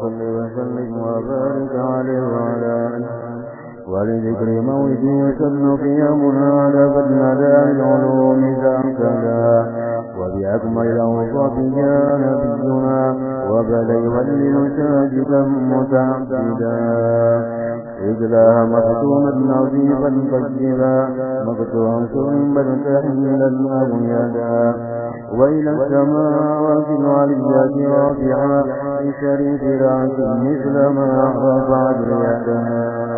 صل وسلم وبارك عليه وعلى آله. ولذكر مولده يسن قيامنا على بدنا العلوم ذاكدا وبأكمل الأوصاف جاء نبينا وبدا يهلل ساجدا متعبدا إذ لا مختوما نظيفا طيبا مقطوعا بل تحملا أبيدا وإلى السماوات العليات رافعا. بشريف رأس مثل ما رفعت يدها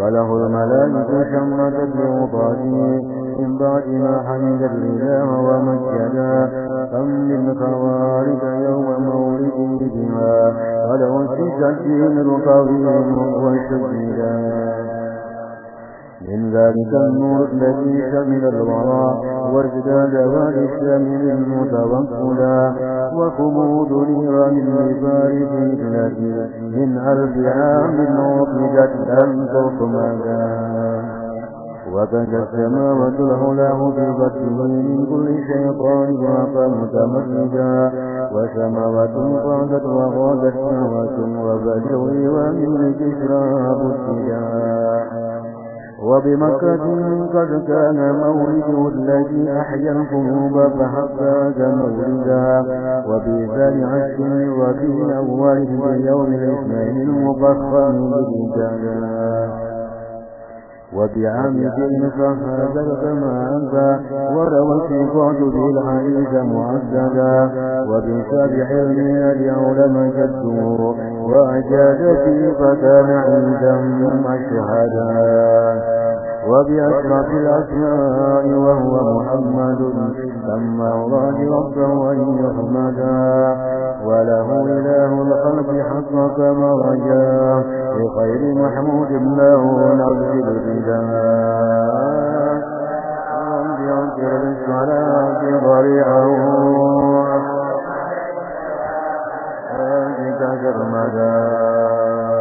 وله الملائكة شمرة لوطاته من بعد ما حمد الإله ومجدا من خوارج يوم مولده بها ولو السجين القويم وشددا من ذلك النور الذي شمل الورى وازداد والشامل المتوكلا وخمود نيران في ثلاث من ألف عام عقدت لم تطمدا وكذا السماوات العلاه في بطنه من كل شيطان وقام متمردا وسماوات قادت وغادت سماوات وبدوي ومن كسرى بسجا وبمكة قد كان مولده الذي أحيا القلوب فحقق مولدا. وبذال عشر وفي أوله يوم الاثنين المفخم بالجنة وبعامد فهذا كما أنت وروى الصفات بالحديث معددا وبسابح المياه أولم جده وأجاد في فكان عيدا مشهدا وبأشرف الأسماء وهو محمد. سمى الله ربه أن يحمدا وله إله الخلق حق كما رجاه بخير محمود له نرسل الفداء ينكر بالصلاة ضريعه تجرمدا